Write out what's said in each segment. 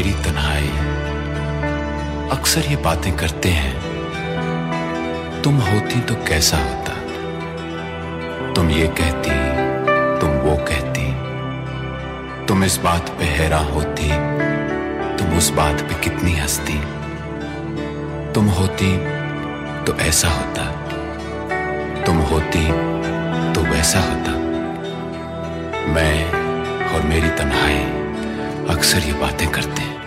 मेरी तन्हाई। अक्सर ये बातें करते हैं, तुम होती तो कैसा होता? तुम ये कहती, तुम वो कहती। तुम इस बात पे हैरान होती, तुम उस बात पे कितनी हंसती। तुम होती तो ऐसा होता, तुम होती तो वैसा होता। मैं और मेरी तन्हाई अक्सर ये बातें करते हैं।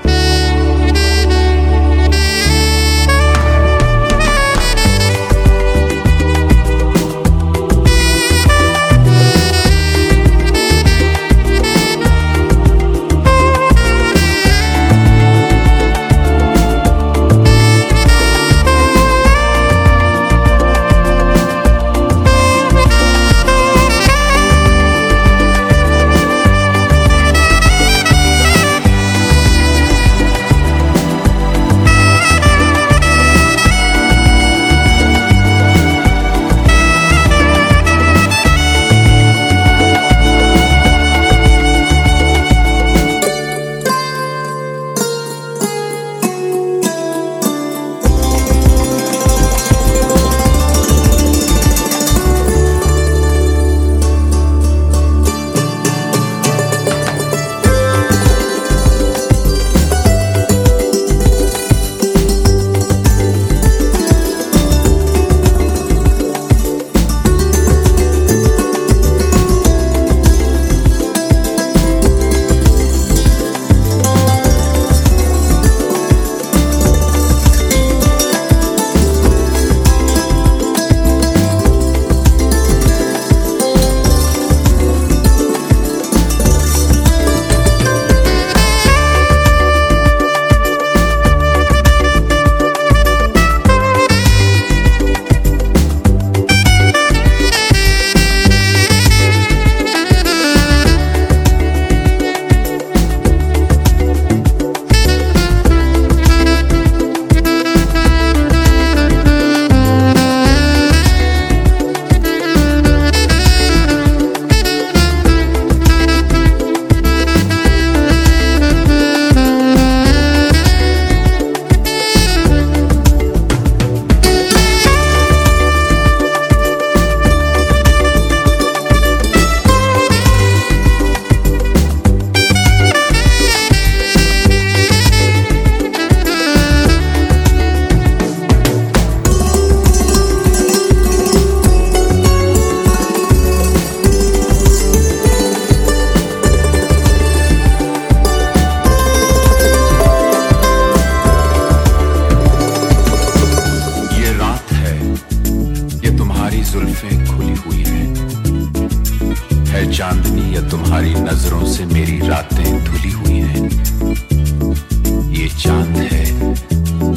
नज़रों से मेरी रातें धुली हुई हैं। ये चाँद है,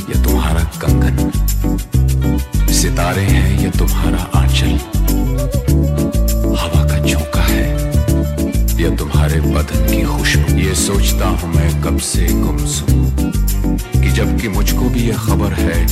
या तुम्हारा कंगन। सितारे हैं, या तुम्हारा आंचल। हवा का झोंका है, या तुम्हारे बदन की खुशबू। ये सोचता हूँ मैं कब से गुमसुम कि जबकि मुझको भी यह खबर है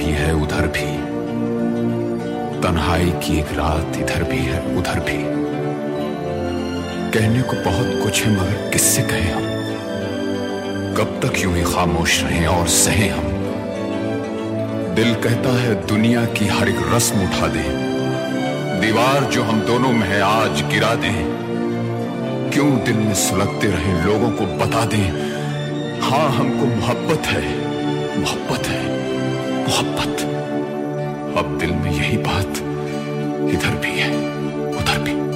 भी है, उधर भी। तन्हाई की एक रात इधर भी है, उधर भी। कहने को बहुत कुछ है, मगर किससे कहे हम? कब तक यूँ ही खामोश रहें और सहे हम? दिल कहता है, दुनिया की हर एक रस्म उठा दे। दीवार जो हम दोनों में है, आज गिरा दें। क्यों दिल में सुलगते रहे, लोगों को बता दें हाँ हमको मोहब्बत है मोहब्बत है। मोहब्बत। अब दिल में यही बात इधर भी है उधर भी।